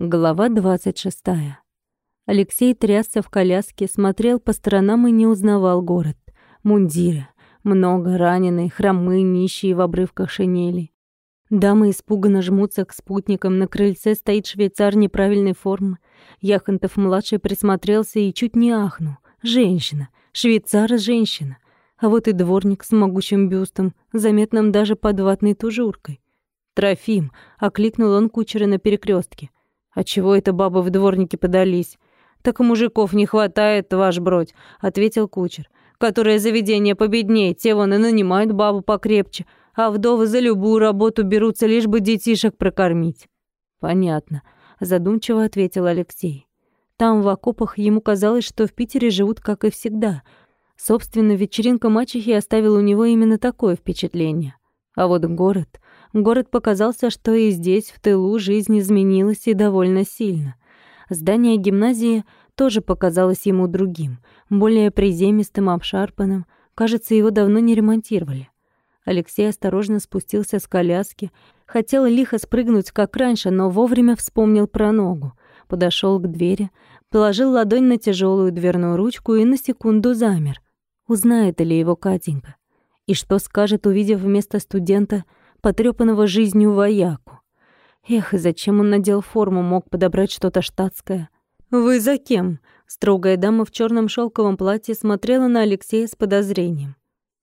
Глава 26. Алексей трясся в коляске, смотрел по сторонам и не узнавал город. Мундиры. Много раненые, хромые, нищие в обрывках шинели. Дамы испуганно жмутся к спутникам. На крыльце стоит швейцар неправильной формы. Яхонтов-младший присмотрелся и чуть не ахнул. Женщина. Швейцар-женщина. А вот и дворник с могучим бюстом, заметным даже под ватной тужуркой. «Трофим!» — окликнул он кучера на перекрестке. «А чего это бабы в дворнике подались?» «Так мужиков не хватает, ваш бродь», — ответил кучер. «Которое заведение победнее, те вон и нанимают бабу покрепче, а вдовы за любую работу берутся, лишь бы детишек прокормить». «Понятно», — задумчиво ответил Алексей. Там, в окопах, ему казалось, что в Питере живут, как и всегда. Собственно, вечеринка мачехи оставила у него именно такое впечатление. А вот город... Город показался, что и здесь, в тылу, жизнь изменилась и довольно сильно. Здание гимназии тоже показалось ему другим, более приземистым, обшарпанным. Кажется, его давно не ремонтировали. Алексей осторожно спустился с коляски. Хотел лихо спрыгнуть, как раньше, но вовремя вспомнил про ногу. Подошел к двери, положил ладонь на тяжелую дверную ручку и на секунду замер. Узнает ли его Катенька? И что скажет, увидев вместо студента — потрёпанного жизнью вояку. Эх, и зачем он надел форму, мог подобрать что-то штатское? «Вы за кем?» Строгая дама в чёрном шёлковом платье смотрела на Алексея с подозрением.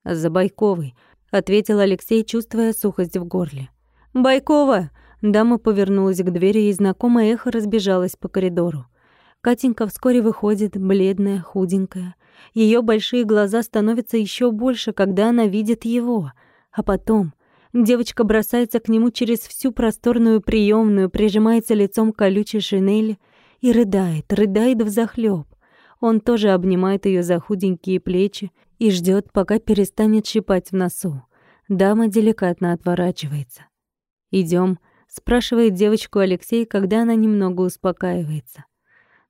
«За Байковой», — ответил Алексей, чувствуя сухость в горле. «Байкова!» Дама повернулась к двери, и знакомое эхо разбежалось по коридору. Катенька вскоре выходит, бледная, худенькая. Её большие глаза становятся ещё больше, когда она видит его. А потом Девочка бросается к нему через всю просторную приемную, прижимается лицом к колючей шинели и рыдает, рыдает взахлёб. Он тоже обнимает ее за худенькие плечи и ждет, пока перестанет щипать в носу. Дама деликатно отворачивается. Идем, спрашивает девочку Алексей, когда она немного успокаивается.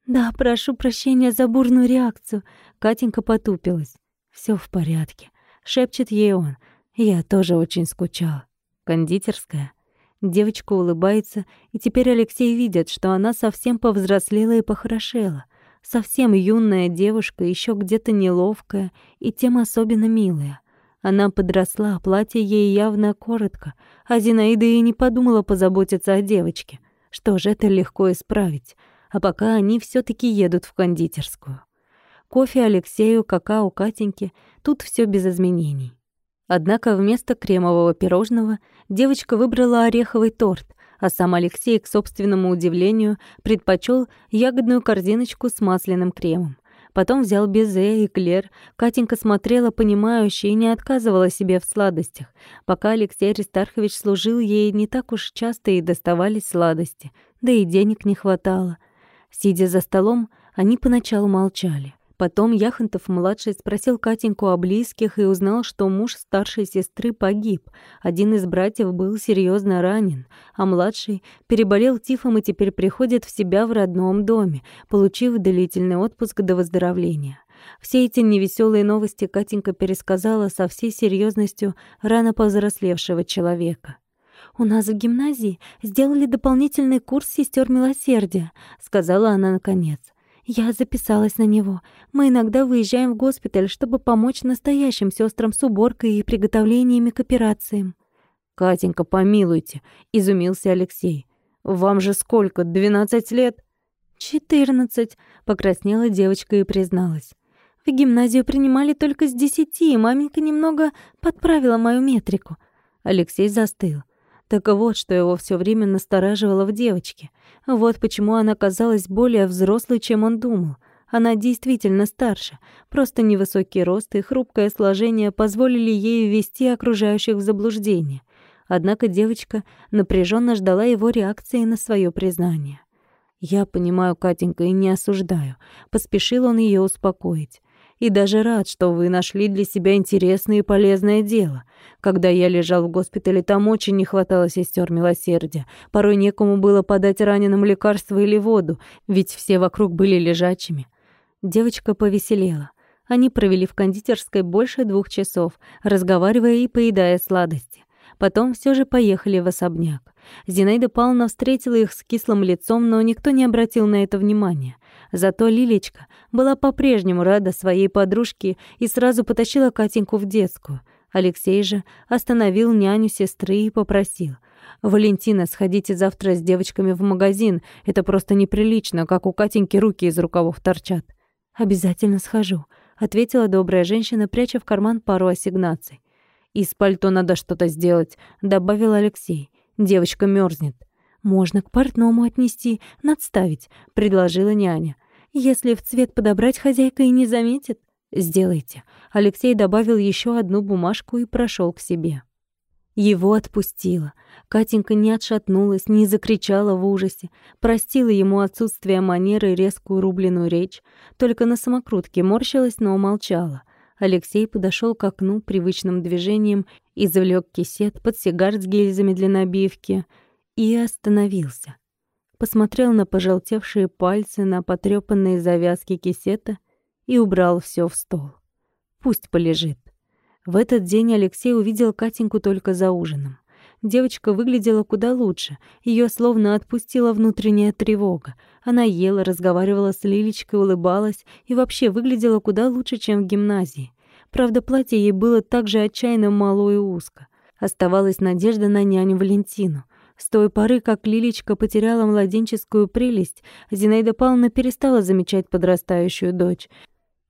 «Да, прошу прощения за бурную реакцию», — Катенька потупилась. Все в порядке», — шепчет ей он, — я тоже очень скучала. Кондитерская. Девочка улыбается, и теперь Алексей видит, что она совсем повзрослела и похорошела. Совсем юная девушка, еще где-то неловкая и тем особенно милая. Она подросла, платье ей явно коротко, а Зинаида и не подумала позаботиться о девочке. Что же, это легко исправить. А пока они все таки едут в кондитерскую. Кофе Алексею, какао Катеньке, тут все без изменений. Однако вместо кремового пирожного девочка выбрала ореховый торт, а сам Алексей, к собственному удивлению, предпочел ягодную корзиночку с масляным кремом. Потом взял безе и клер. Катенька смотрела понимающе и не отказывала себе в сладостях. Пока Алексей Аристархович служил ей, не так уж часто и доставались сладости, да и денег не хватало. Сидя за столом, они поначалу молчали. Потом Яхонтов-младший спросил Катеньку о близких и узнал, что муж старшей сестры погиб. Один из братьев был серьезно ранен, а младший переболел тифом и теперь приходит в себя в родном доме, получив длительный отпуск до выздоровления. Все эти невеселые новости Катенька пересказала со всей серьезностью рано повзрослевшего человека. «У нас в гимназии сделали дополнительный курс сестер милосердия», — сказала она наконец. Я записалась на него. Мы иногда выезжаем в госпиталь, чтобы помочь настоящим сестрам с уборкой и приготовлениями к операциям. «Катенька, помилуйте», — изумился Алексей. «Вам же сколько, двенадцать лет?» «Четырнадцать», — покраснела девочка и призналась. «В гимназию принимали только с десяти, и маменька немного подправила мою метрику». Алексей застыл. Так вот, что его все время настораживало в девочке. Вот почему она казалась более взрослой, чем он думал. Она действительно старше, просто невысокий рост и хрупкое сложение позволили ей ввести окружающих в заблуждение. Однако девочка напряженно ждала его реакции на свое признание. «Я понимаю, Катенька, и не осуждаю», — поспешил он ее успокоить и даже рад, что вы нашли для себя интересное и полезное дело. Когда я лежал в госпитале, там очень не хватало сестер милосердия. Порой некому было подать раненым лекарство или воду, ведь все вокруг были лежачими. Девочка повеселела. Они провели в кондитерской больше двух часов, разговаривая и поедая сладости. Потом все же поехали в особняк. Зинаида Павловна встретила их с кислым лицом, но никто не обратил на это внимания. Зато Лилечка была по-прежнему рада своей подружке и сразу потащила Катеньку в детскую. Алексей же остановил няню сестры и попросил. «Валентина, сходите завтра с девочками в магазин. Это просто неприлично, как у Катеньки руки из рукавов торчат». «Обязательно схожу», — ответила добрая женщина, пряча в карман пару ассигнаций. «Из пальто надо что-то сделать», — добавил Алексей. «Девочка мерзнет. «Можно к портному отнести, надставить», — предложила няня. «Если в цвет подобрать, хозяйка и не заметит». «Сделайте». Алексей добавил еще одну бумажку и прошел к себе. Его отпустило. Катенька не отшатнулась, не закричала в ужасе, простила ему отсутствие манеры и резкую рубленную речь, только на самокрутке морщилась, но умолчала. Алексей подошел к окну привычным движением, извлек кисет, подсигар с гильзами для набивки и остановился. Посмотрел на пожелтевшие пальцы, на потрёпанные завязки кисета и убрал все в стол. Пусть полежит. В этот день Алексей увидел Катеньку только за ужином. Девочка выглядела куда лучше, ее словно отпустила внутренняя тревога. Она ела, разговаривала с Лилечкой, улыбалась и вообще выглядела куда лучше, чем в гимназии. Правда, платье ей было так же отчаянно мало и узко. Оставалась надежда на няню Валентину. С той поры, как Лилечка потеряла младенческую прелесть, Зинаида Павловна перестала замечать подрастающую дочь.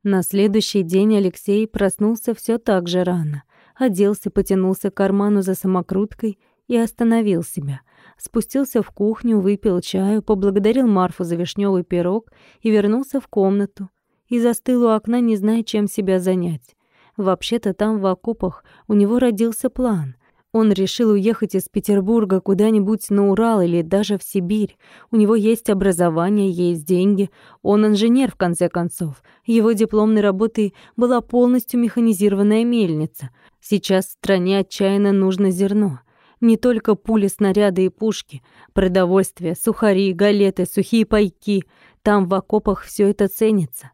На следующий день Алексей проснулся все так же рано. Оделся, потянулся к карману за самокруткой и остановил себя. Спустился в кухню, выпил чаю, поблагодарил Марфу за вишневый пирог и вернулся в комнату. И застыл у окна, не зная, чем себя занять. Вообще-то там, в окопах, у него родился план — он решил уехать из Петербурга куда-нибудь на Урал или даже в Сибирь. У него есть образование, есть деньги. Он инженер, в конце концов. Его дипломной работой была полностью механизированная мельница. Сейчас стране отчаянно нужно зерно. Не только пули, снаряды и пушки, продовольствие, сухари, галеты, сухие пайки. Там в окопах все это ценится.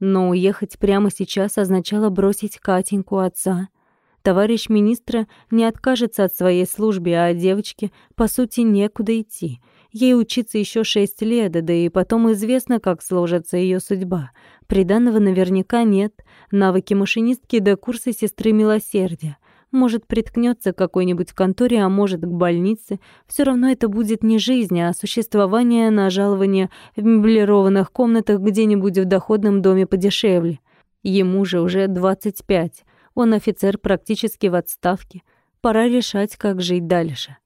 Но уехать прямо сейчас означало бросить Катеньку отца — Товарищ министра не откажется от своей службы, а девочке, по сути, некуда идти. Ей учиться еще шесть лет, да и потом известно, как сложится ее судьба. Приданного наверняка нет. Навыки машинистки до курса сестры милосердия. Может, приткнется к какой-нибудь конторе, а может, к больнице. Все равно это будет не жизнь, а существование на жалование в меблированных комнатах где-нибудь в доходном доме подешевле. Ему же уже 25. Он офицер практически в отставке. Пора решать, как жить дальше.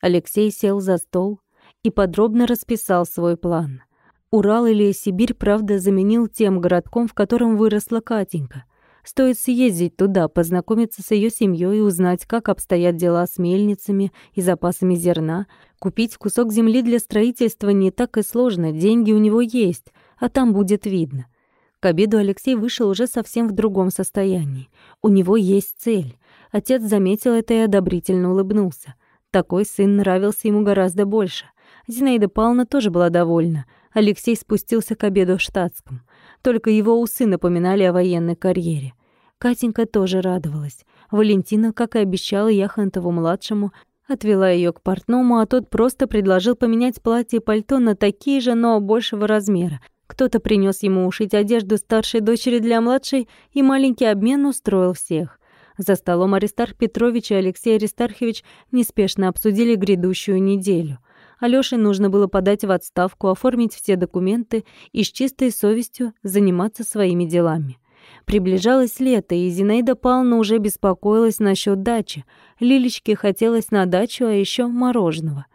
Алексей сел за стол и подробно расписал свой план. Урал или Сибирь, правда, заменил тем городком, в котором выросла Катенька. Стоит съездить туда, познакомиться с ее семьей и узнать, как обстоят дела с мельницами и запасами зерна. Купить кусок земли для строительства не так и сложно, деньги у него есть, а там будет видно. К обеду Алексей вышел уже совсем в другом состоянии. У него есть цель. Отец заметил это и одобрительно улыбнулся. Такой сын нравился ему гораздо больше. Зинаида Павловна тоже была довольна. Алексей спустился к обеду в штатском. Только его усы напоминали о военной карьере. Катенька тоже радовалась. Валентина, как и обещала Яхонтову-младшему, отвела ее к портному, а тот просто предложил поменять платье и пальто на такие же, но большего размера, кто-то принес ему ушить одежду старшей дочери для младшей, и маленький обмен устроил всех. За столом Аристарх Петрович и Алексей Аристархович неспешно обсудили грядущую неделю. Алёше нужно было подать в отставку, оформить все документы и с чистой совестью заниматься своими делами. Приближалось лето, и Зинаида Павловна уже беспокоилась насчет дачи. Лилечке хотелось на дачу, а еще мороженого.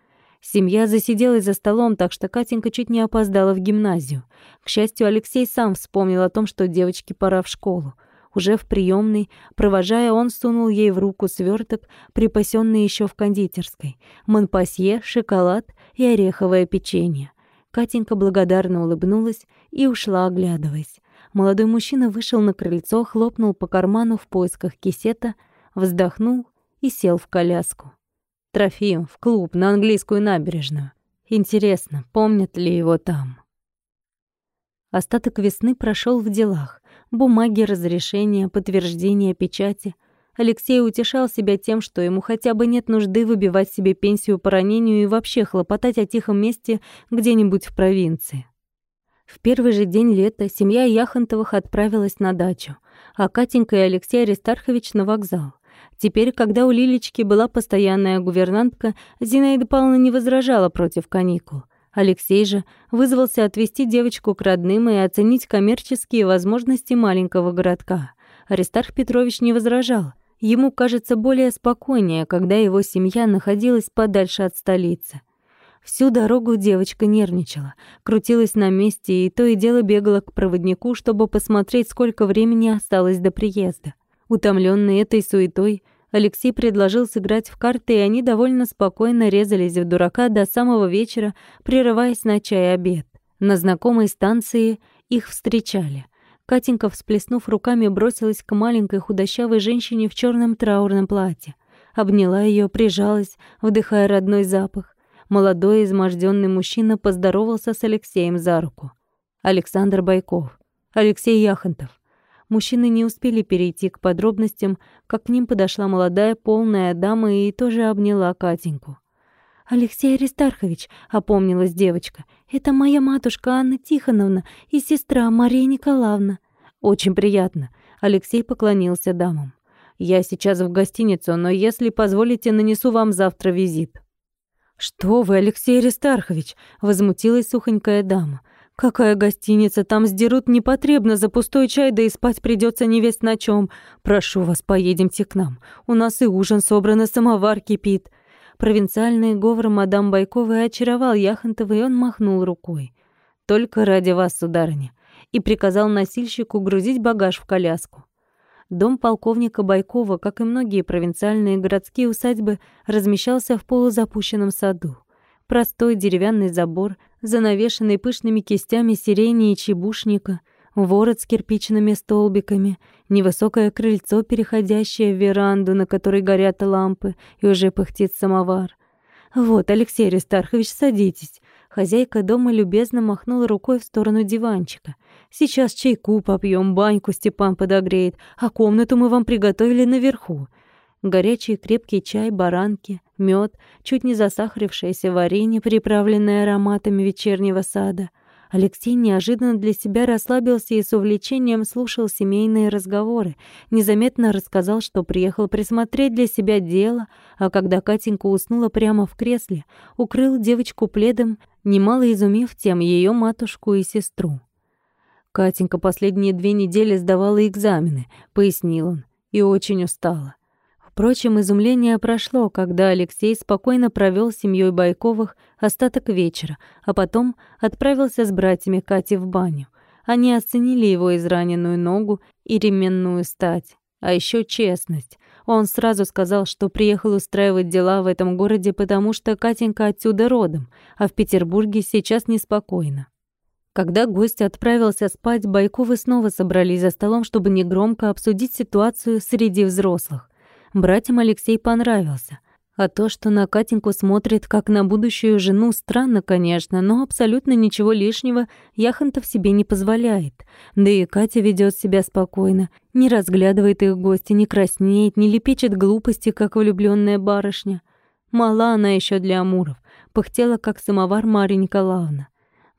Семья засиделась за столом, так что Катенька чуть не опоздала в гимназию. К счастью, Алексей сам вспомнил о том, что девочке пора в школу. Уже в приемной, провожая, он сунул ей в руку сверток, припасенный еще в кондитерской. Монпасье, шоколад и ореховое печенье. Катенька благодарно улыбнулась и ушла, оглядываясь. Молодой мужчина вышел на крыльцо, хлопнул по карману в поисках кисета, вздохнул и сел в коляску. Трофим в клуб на английскую набережную. Интересно, помнят ли его там? Остаток весны прошел в делах. Бумаги, разрешения, подтверждения печати. Алексей утешал себя тем, что ему хотя бы нет нужды выбивать себе пенсию по ранению и вообще хлопотать о тихом месте где-нибудь в провинции. В первый же день лета семья Яхонтовых отправилась на дачу, а Катенька и Алексей Аристархович на вокзал. Теперь, когда у Лилечки была постоянная гувернантка, Зинаида Павловна не возражала против каникул. Алексей же вызвался отвезти девочку к родным и оценить коммерческие возможности маленького городка. Аристарх Петрович не возражал. Ему кажется более спокойнее, когда его семья находилась подальше от столицы. Всю дорогу девочка нервничала, крутилась на месте и то и дело бегала к проводнику, чтобы посмотреть, сколько времени осталось до приезда. Утомленный этой суетой, Алексей предложил сыграть в карты, и они довольно спокойно резались в дурака до самого вечера, прерываясь на чай и обед. На знакомой станции их встречали. Катенька, всплеснув руками, бросилась к маленькой худощавой женщине в черном траурном платье. Обняла ее, прижалась, вдыхая родной запах. Молодой изможденный мужчина поздоровался с Алексеем за руку. Александр Байков. Алексей Яхонтов. Мужчины не успели перейти к подробностям, как к ним подошла молодая полная дама и тоже обняла Катеньку. «Алексей Аристархович», — опомнилась девочка, — «это моя матушка Анна Тихоновна и сестра Мария Николаевна». «Очень приятно», — Алексей поклонился дамам. «Я сейчас в гостиницу, но если позволите, нанесу вам завтра визит». «Что вы, Алексей Аристархович?» — возмутилась сухонькая дама. «Какая гостиница? Там сдерут непотребно за пустой чай, да и спать придется не весь на чем. Прошу вас, поедемте к нам. У нас и ужин собран, и самовар кипит». Провинциальный говор мадам Байковой очаровал Яхонтова, и он махнул рукой. «Только ради вас, сударыня», и приказал носильщику грузить багаж в коляску. Дом полковника Байкова, как и многие провинциальные городские усадьбы, размещался в полузапущенном саду. Простой деревянный забор, занавешенный пышными кистями сирени и чебушника, ворот с кирпичными столбиками, невысокое крыльцо, переходящее в веранду, на которой горят лампы, и уже пыхтит самовар. «Вот, Алексей Аристархович, садитесь». Хозяйка дома любезно махнула рукой в сторону диванчика. «Сейчас чайку попьем, баньку Степан подогреет, а комнату мы вам приготовили наверху. Горячий крепкий чай, баранки, мед, чуть не засахарившееся варенье, приправленное ароматами вечернего сада. Алексей неожиданно для себя расслабился и с увлечением слушал семейные разговоры. Незаметно рассказал, что приехал присмотреть для себя дело, а когда Катенька уснула прямо в кресле, укрыл девочку пледом, немало изумив тем ее матушку и сестру. Катенька последние две недели сдавала экзамены, пояснил он, и очень устала. Впрочем, изумление прошло, когда Алексей спокойно провел с семьей Байковых остаток вечера, а потом отправился с братьями Кати в баню. Они оценили его израненную ногу и ременную стать, а еще честность. Он сразу сказал, что приехал устраивать дела в этом городе, потому что Катенька отсюда родом, а в Петербурге сейчас неспокойно. Когда гость отправился спать, Байковы снова собрались за столом, чтобы негромко обсудить ситуацию среди взрослых. Братьям Алексей понравился. А то, что на Катеньку смотрит как на будущую жену, странно, конечно, но абсолютно ничего лишнего Яхонтов себе не позволяет. Да и Катя ведет себя спокойно, не разглядывает их гости, не краснеет, не лепечет глупости, как влюбленная барышня. Мала она еще для амуров, пыхтела, как самовар Марья Николаевна.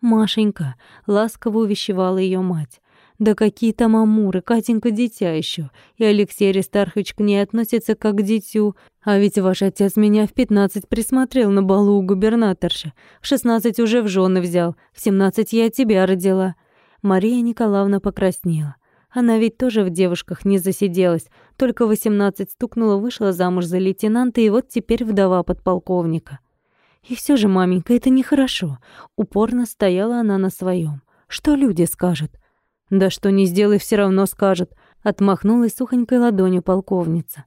«Машенька», — ласково увещевала ее мать, да какие там амуры, Катенька дитя еще, и Алексей Аристархович к ней относится как к дитю. А ведь ваш отец меня в пятнадцать присмотрел на балу у губернаторши, в шестнадцать уже в жены взял, в семнадцать я тебя родила. Мария Николаевна покраснела. Она ведь тоже в девушках не засиделась, только восемнадцать стукнула, вышла замуж за лейтенанта и вот теперь вдова подполковника. И все же, маменька, это нехорошо. Упорно стояла она на своем. Что люди скажут? «Да что не сделай, все равно скажет», — отмахнулась сухонькой ладонью полковница.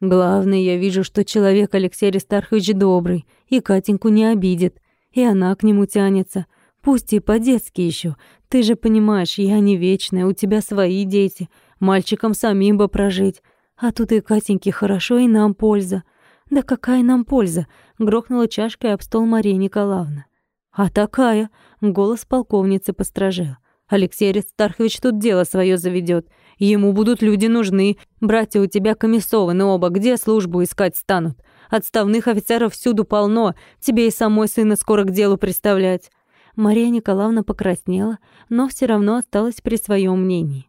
«Главное, я вижу, что человек Алексей Аристархович добрый, и Катеньку не обидит, и она к нему тянется. Пусть и по-детски еще. Ты же понимаешь, я не вечная, у тебя свои дети, мальчикам самим бы прожить. А тут и Катеньке хорошо, и нам польза». «Да какая нам польза?» — грохнула чашкой об стол Мария Николаевна. «А такая!» — голос полковницы постражел. Алексей Аристархович тут дело свое заведет. Ему будут люди нужны. Братья у тебя комиссованы оба, где службу искать станут? Отставных офицеров всюду полно, тебе и самой сына скоро к делу представлять». Мария Николаевна покраснела, но все равно осталась при своем мнении.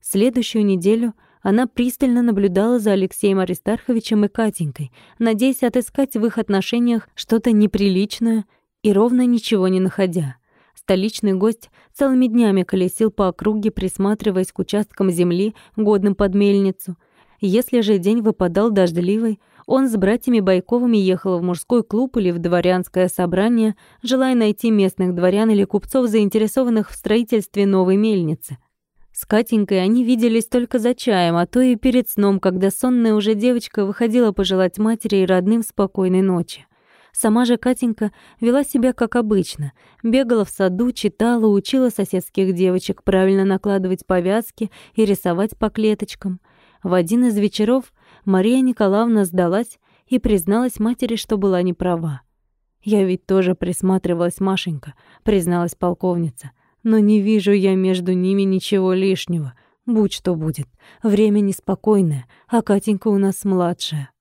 Следующую неделю она пристально наблюдала за Алексеем Аристарховичем и Катенькой, надеясь отыскать в их отношениях что-то неприличное и ровно ничего не находя. Столичный гость целыми днями колесил по округе, присматриваясь к участкам земли, годным под мельницу. Если же день выпадал дождливый, он с братьями Байковыми ехал в мужской клуб или в дворянское собрание, желая найти местных дворян или купцов, заинтересованных в строительстве новой мельницы. С Катенькой они виделись только за чаем, а то и перед сном, когда сонная уже девочка выходила пожелать матери и родным спокойной ночи. Сама же Катенька вела себя как обычно. Бегала в саду, читала, учила соседских девочек правильно накладывать повязки и рисовать по клеточкам. В один из вечеров Мария Николаевна сдалась и призналась матери, что была не права. «Я ведь тоже присматривалась, Машенька», — призналась полковница. «Но не вижу я между ними ничего лишнего. Будь что будет. Время неспокойное, а Катенька у нас младшая».